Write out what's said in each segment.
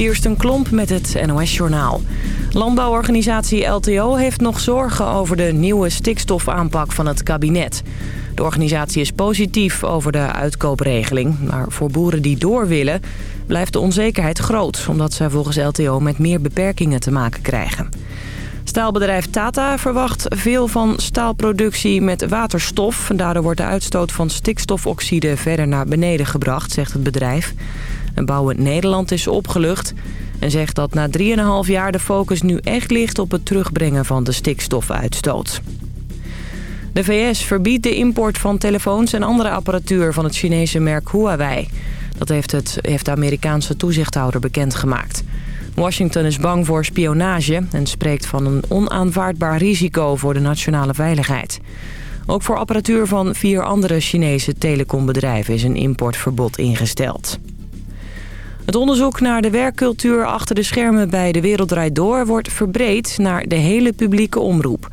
Kirsten Klomp met het NOS-journaal. Landbouworganisatie LTO heeft nog zorgen over de nieuwe stikstofaanpak van het kabinet. De organisatie is positief over de uitkoopregeling. Maar voor boeren die door willen blijft de onzekerheid groot... omdat zij volgens LTO met meer beperkingen te maken krijgen. Staalbedrijf Tata verwacht veel van staalproductie met waterstof. Daardoor wordt de uitstoot van stikstofoxide verder naar beneden gebracht, zegt het bedrijf. En Bouwen Nederland is opgelucht en zegt dat na 3,5 jaar de focus nu echt ligt op het terugbrengen van de stikstofuitstoot. De VS verbiedt de import van telefoons en andere apparatuur van het Chinese merk Huawei. Dat heeft, het, heeft de Amerikaanse toezichthouder bekendgemaakt. Washington is bang voor spionage en spreekt van een onaanvaardbaar risico voor de nationale veiligheid. Ook voor apparatuur van vier andere Chinese telecombedrijven is een importverbod ingesteld. Het onderzoek naar de werkcultuur achter de schermen bij De Wereld Draait Door... wordt verbreed naar de hele publieke omroep.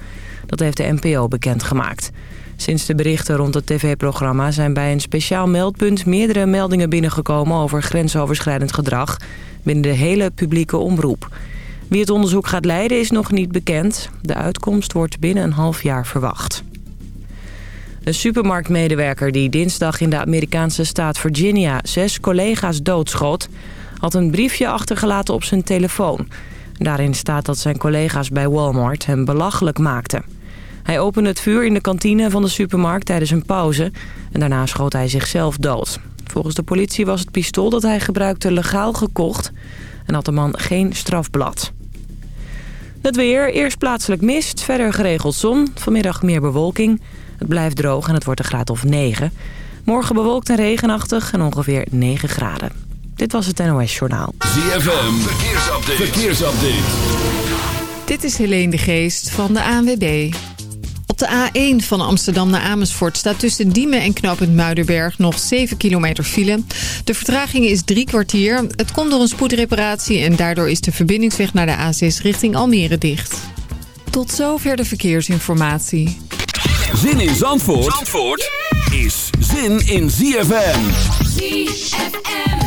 Dat heeft de NPO bekendgemaakt. Sinds de berichten rond het tv-programma zijn bij een speciaal meldpunt... meerdere meldingen binnengekomen over grensoverschrijdend gedrag... binnen de hele publieke omroep. Wie het onderzoek gaat leiden is nog niet bekend. De uitkomst wordt binnen een half jaar verwacht. Een supermarktmedewerker die dinsdag in de Amerikaanse staat Virginia zes collega's doodschoot... had een briefje achtergelaten op zijn telefoon. Daarin staat dat zijn collega's bij Walmart hem belachelijk maakten. Hij opende het vuur in de kantine van de supermarkt tijdens een pauze... en daarna schoot hij zichzelf dood. Volgens de politie was het pistool dat hij gebruikte legaal gekocht... en had de man geen strafblad. Het weer, eerst plaatselijk mist, verder geregeld zon. Vanmiddag meer bewolking... Het blijft droog en het wordt een graad of 9. Morgen bewolkt en regenachtig en ongeveer 9 graden. Dit was het NOS Journaal. ZFM, verkeersupdate. verkeersupdate. Dit is Helene de Geest van de ANWB. Op de A1 van Amsterdam naar Amersfoort staat tussen Diemen en knooppunt Muidenberg nog 7 kilometer file. De vertraging is drie kwartier. Het komt door een spoedreparatie en daardoor is de verbindingsweg naar de A6 richting Almere dicht. Tot zover de verkeersinformatie. Zin in Zandvoort, Zandvoort is zin in ZFM. ZFM.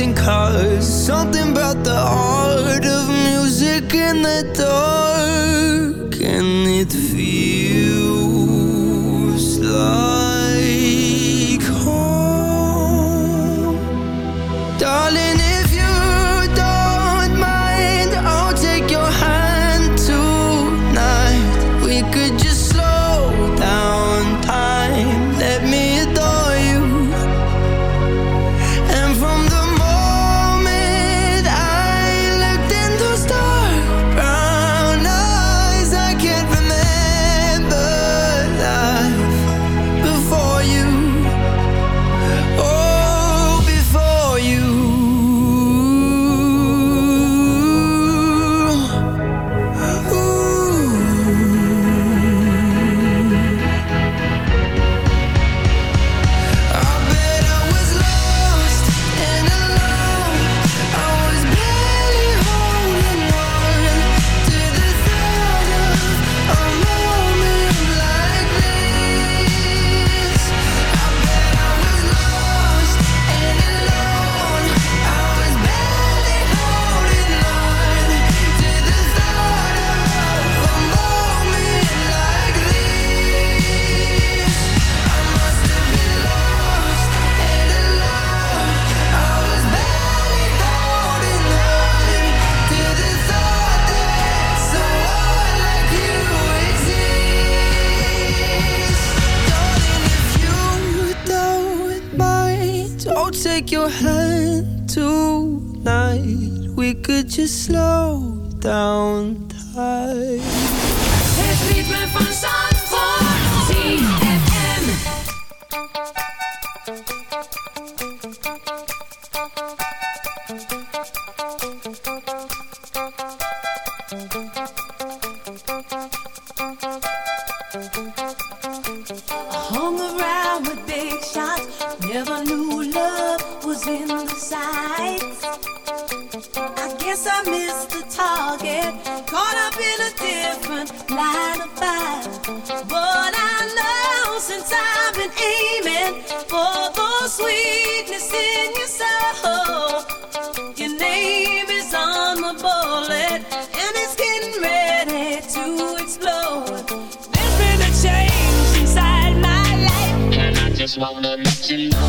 and come wanna.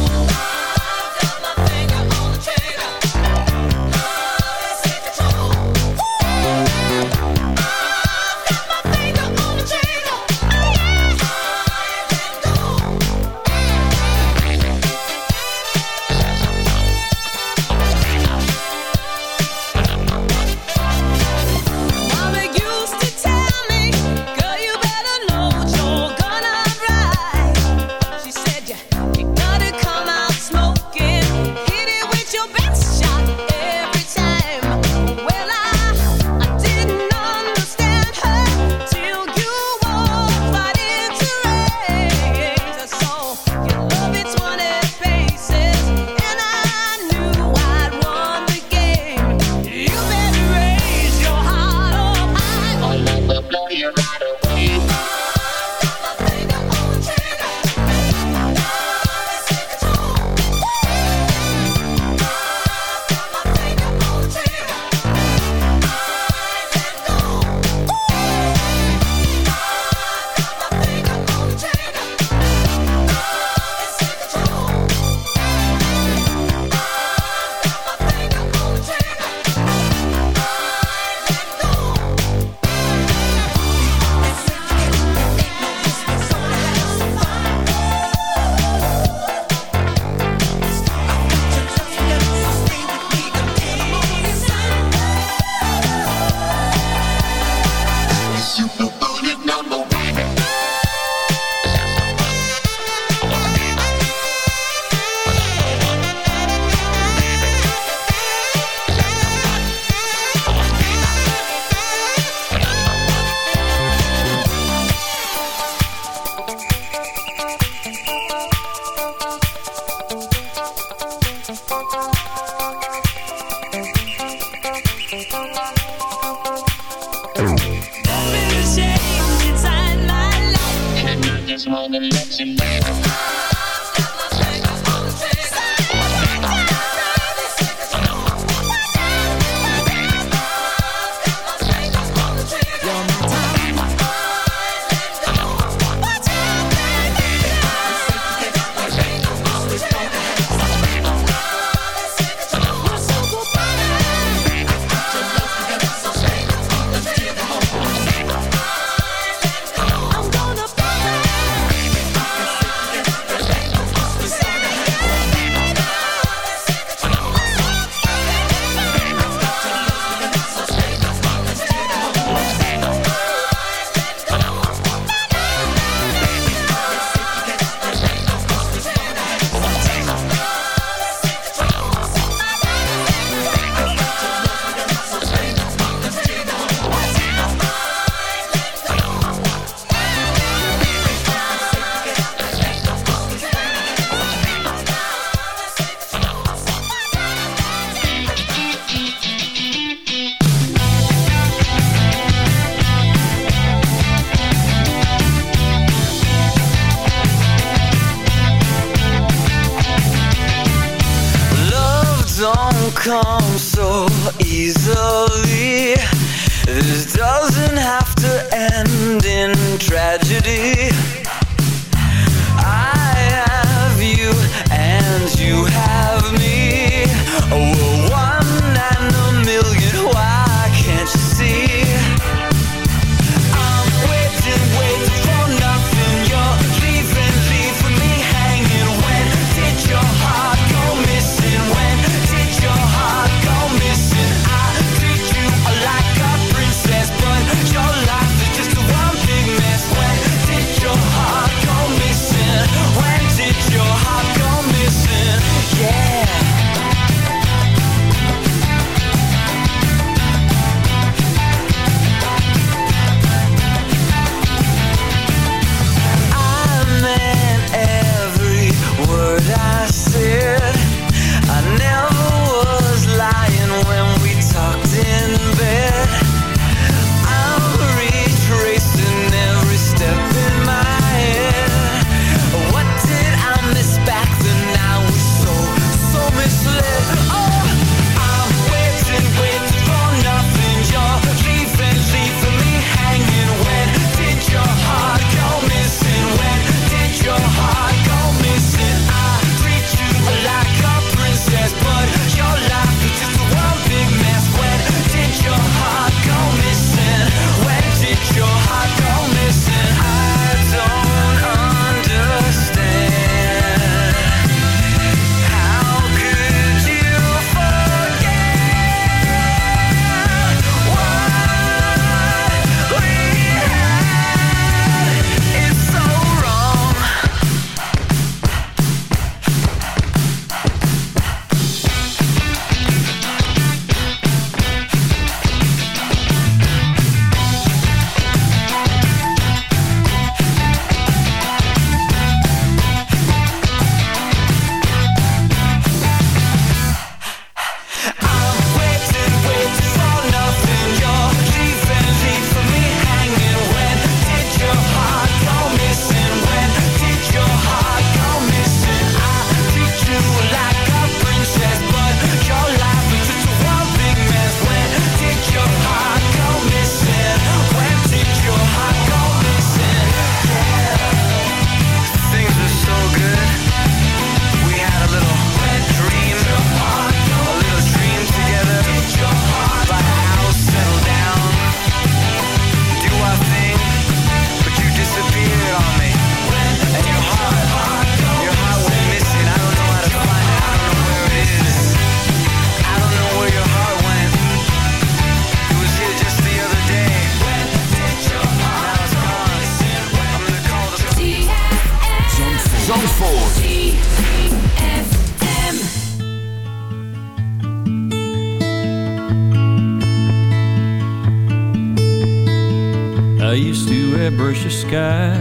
I used to a brushy sky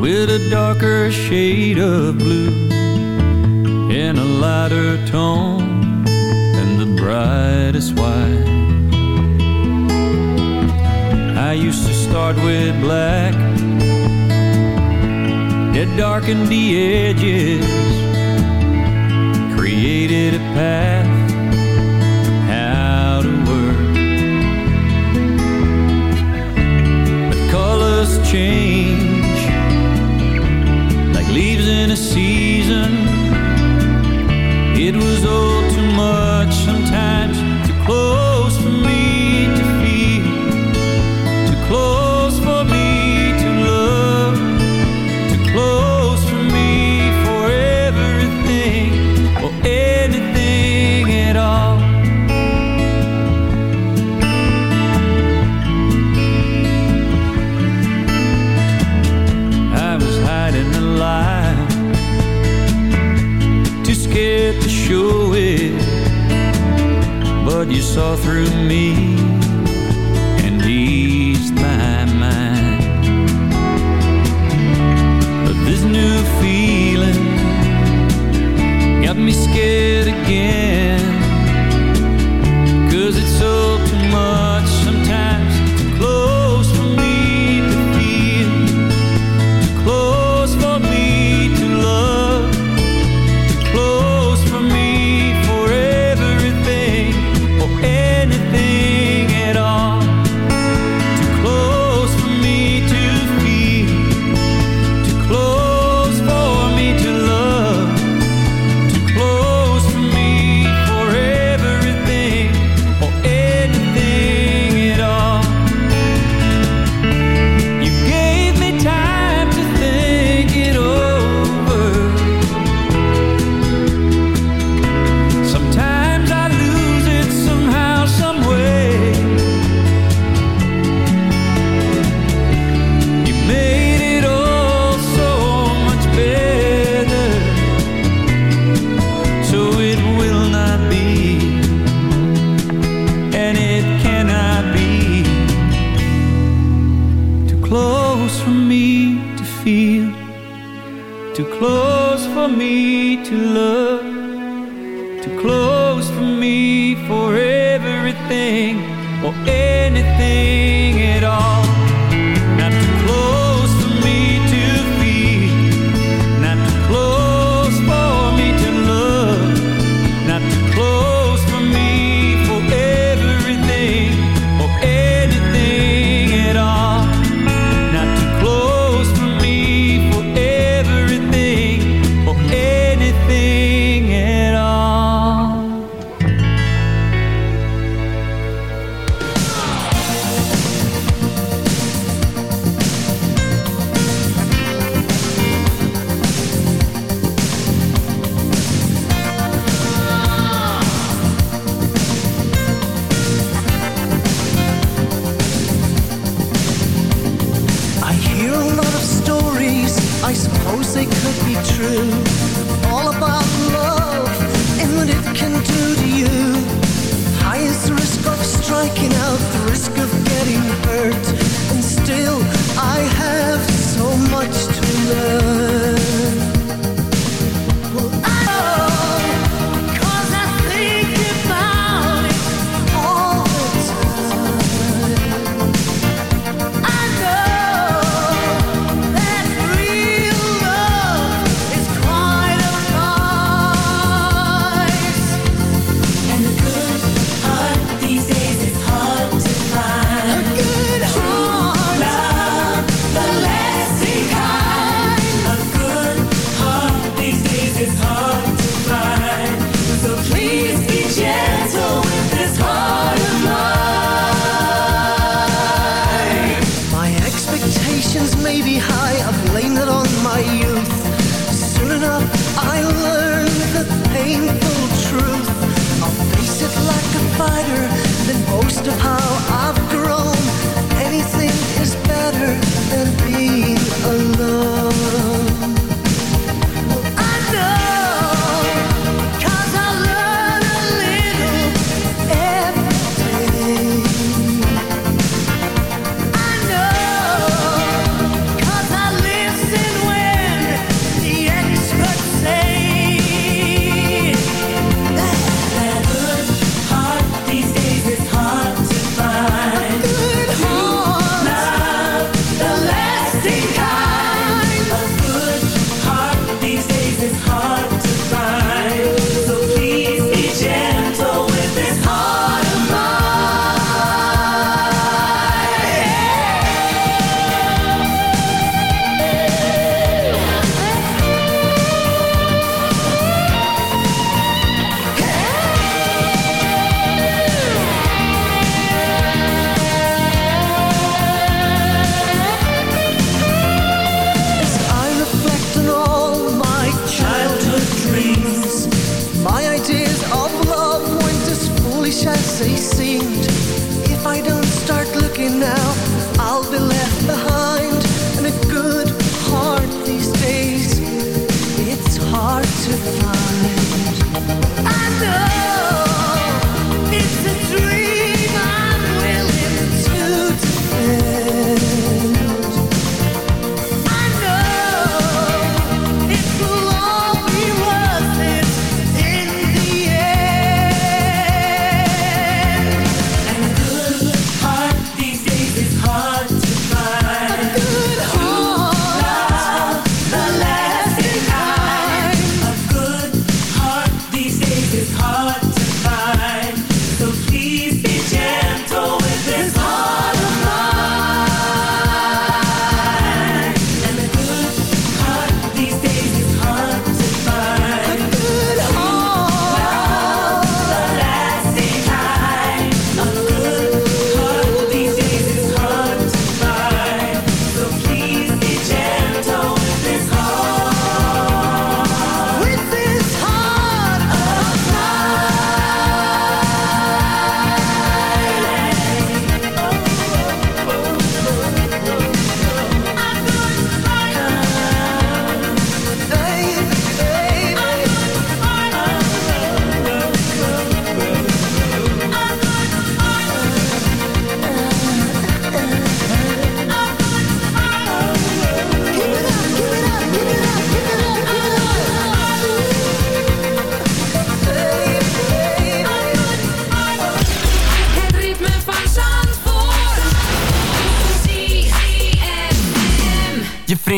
with a darker shade of blue in a lighter tone and the brightest white. I used to start with black that darkened the edges, created a path change through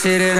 sit it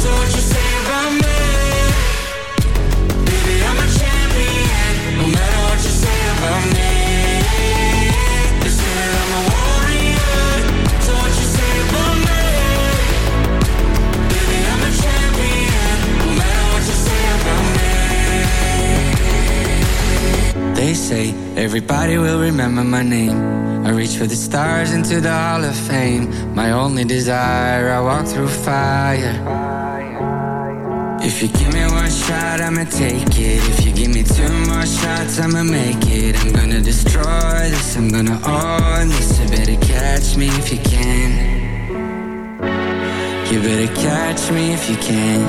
so what you say about me? Baby, I'm a champion, no matter what you say about me. They said I'm a warrior, so what you say about me? Baby, I'm a champion, no matter what you say about me. They say everybody will remember my name. I reach for the stars into the Hall of Fame. My only desire, I walk through fire. Shot, I'ma take it. If you give me two more shots, I'ma make it. I'm gonna destroy this, I'm gonna own this. You better catch me if you can. You better catch me if you can.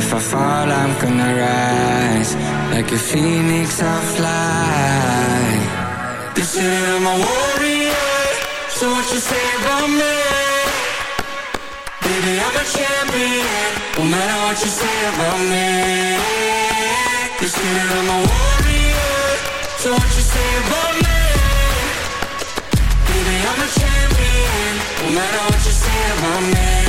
If I fall, I'm gonna rise. Like a phoenix, I'll fly. They say I'm a warrior, so what you say about me? Baby, I'm a champion, no matter what you say about me. They say I'm a warrior, so what you say about me? Baby, I'm a champion, no matter what you say about me.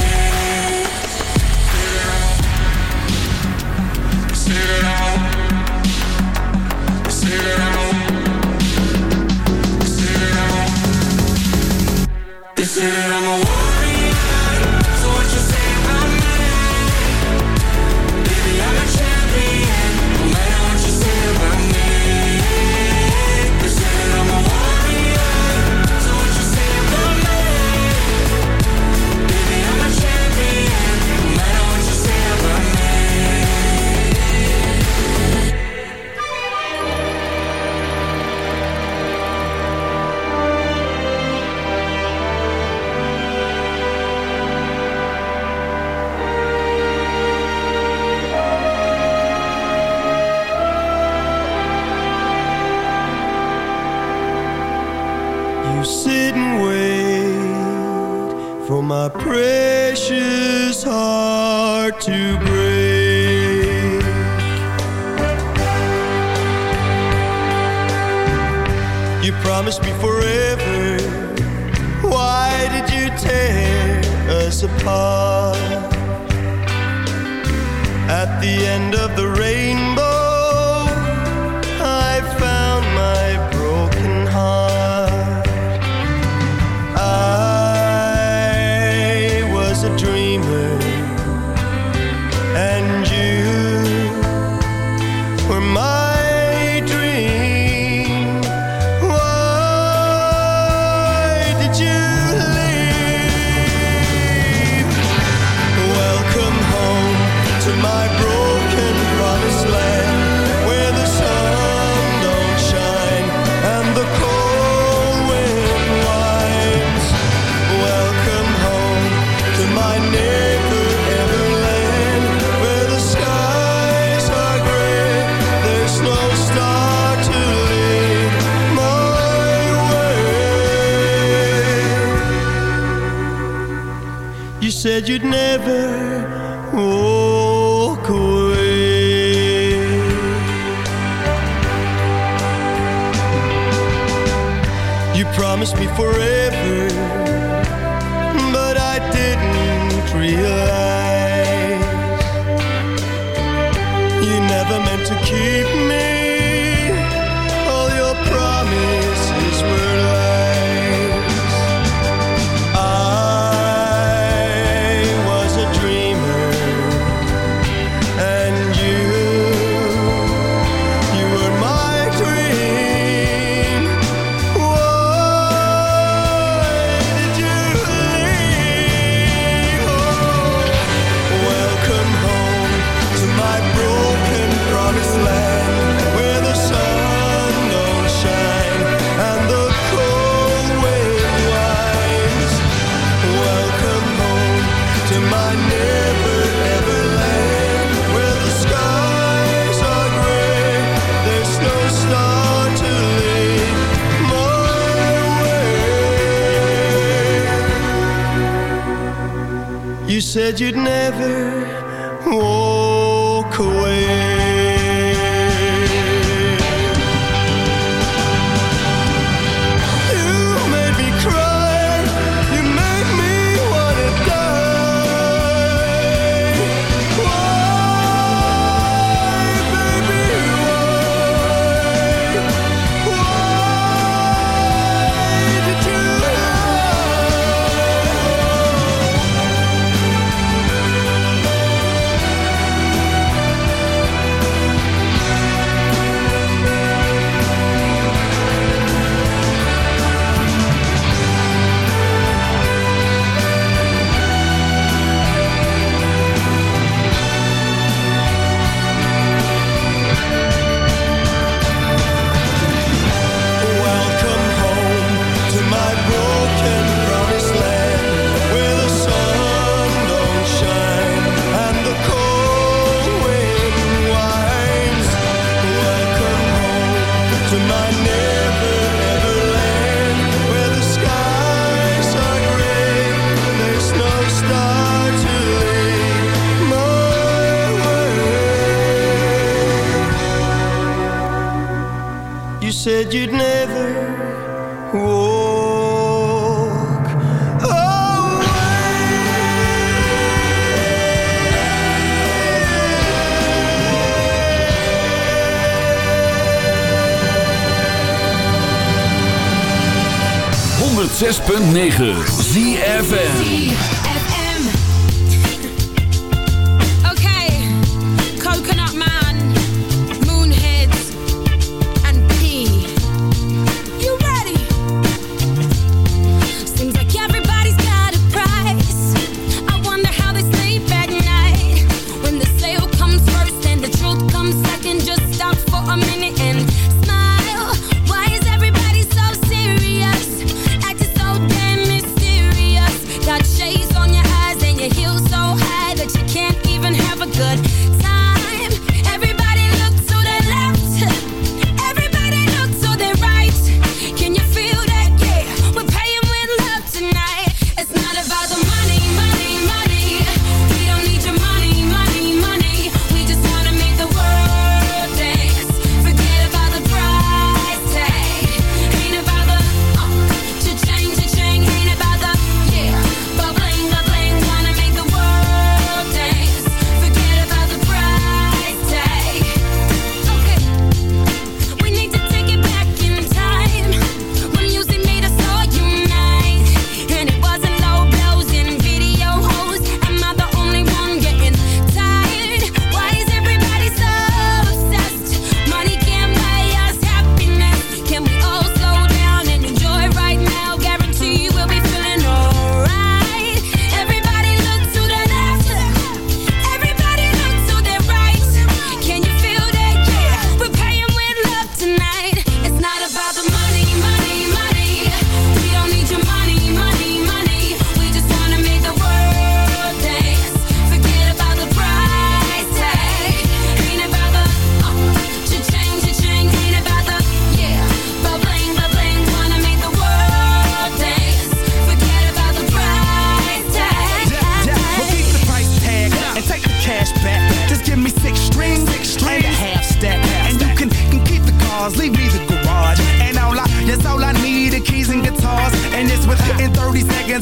away.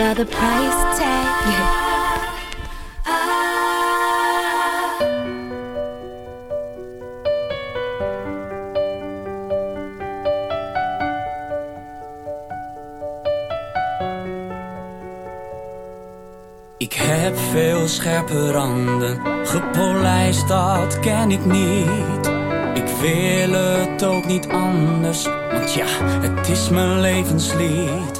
About the price tag. Ik heb veel scherpe randen, gepolijst dat ken ik niet. Ik wil het ook niet anders, want ja, het is mijn levenslied.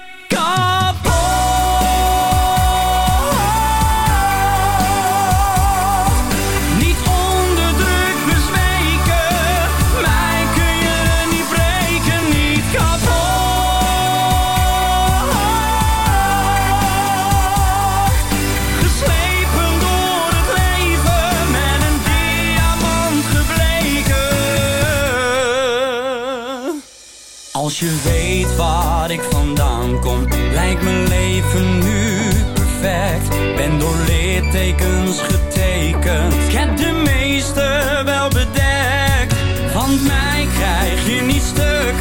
je weet waar ik vandaan kom, lijkt mijn leven nu perfect. Ben door littekens getekend, ik heb de meeste wel bedekt. Want mij krijg je niet stuk,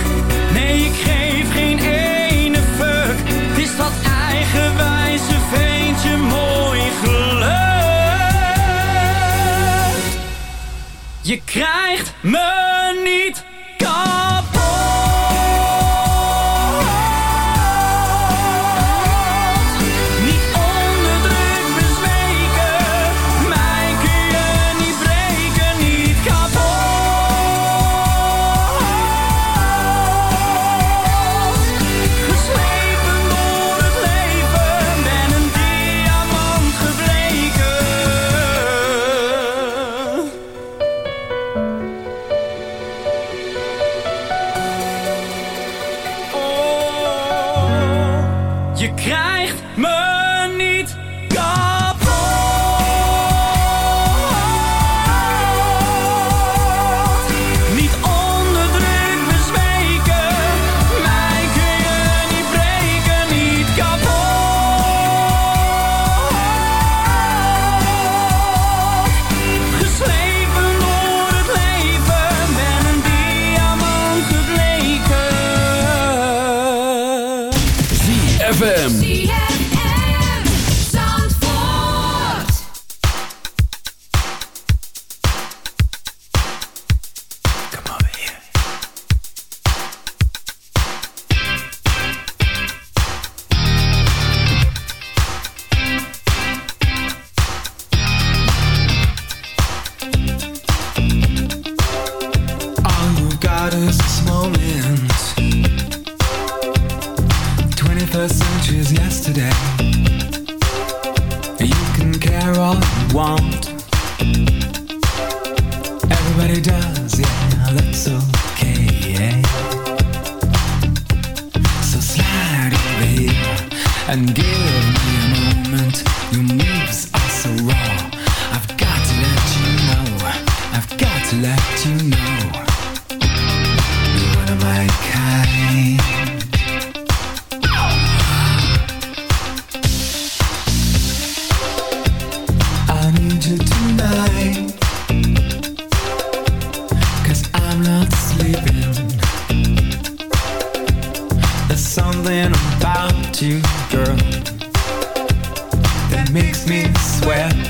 nee ik geef geen ene fuck. Het is dat eigenwijze veentje mooi geluk. Je krijgt me niet something about you, girl, that makes me sweat.